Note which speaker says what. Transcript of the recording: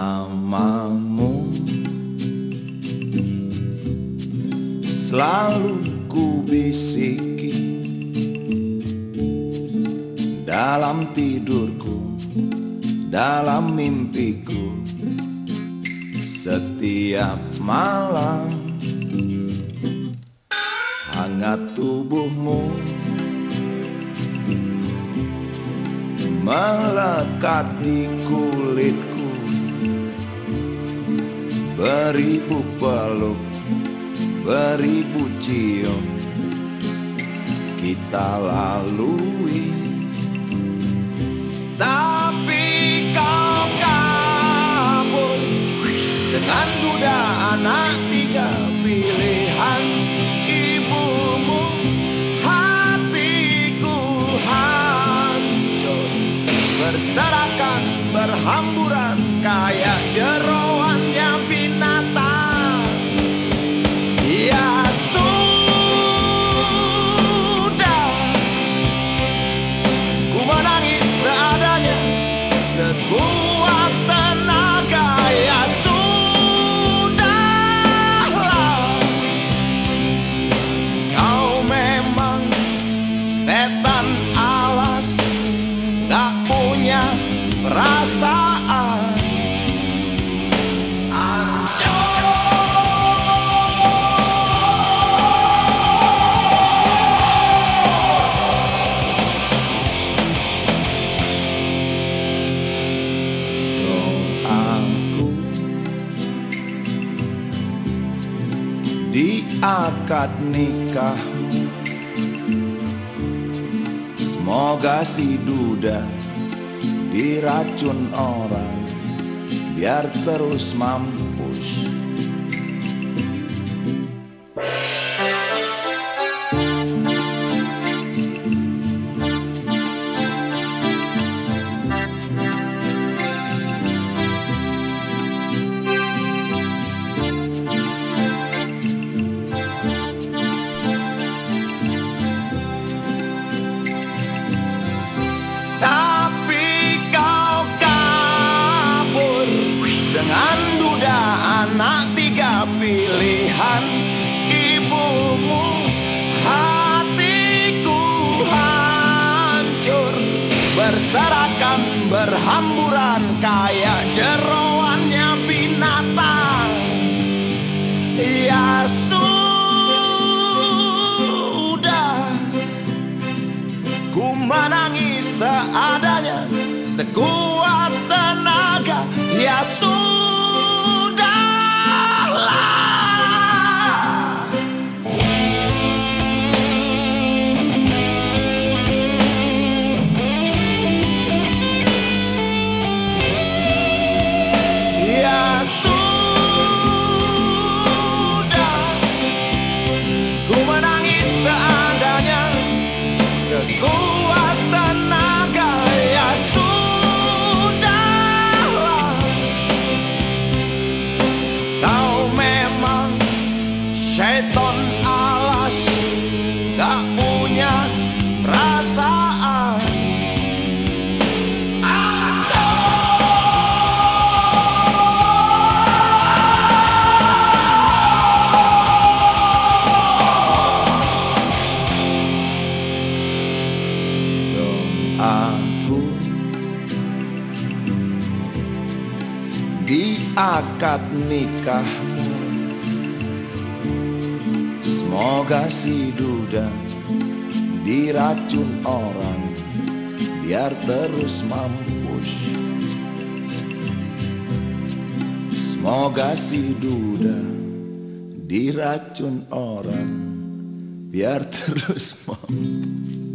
Speaker 1: Namamu. Selalu ku bisiki Dalam tidurku Dalam mimpiku. Setiap malam Hangat tubuhmu Melekat di kulitku Beribu peluk Beribu cium. Kita lalui. Tapi kau kabur. Dengan duda anak tiga pilihan. Ibumu Hatiku hancur. Berserakan berhamburan di akad nikahmu Semoga si duda diracun orang biar terus mampus menangis seadanya. Sekuat tenaga Ya sudahlah doaku di akad nikahmu Semoga si duda diracun orang biar terus mampus. Semoga si duda diracun orang biar terus mampus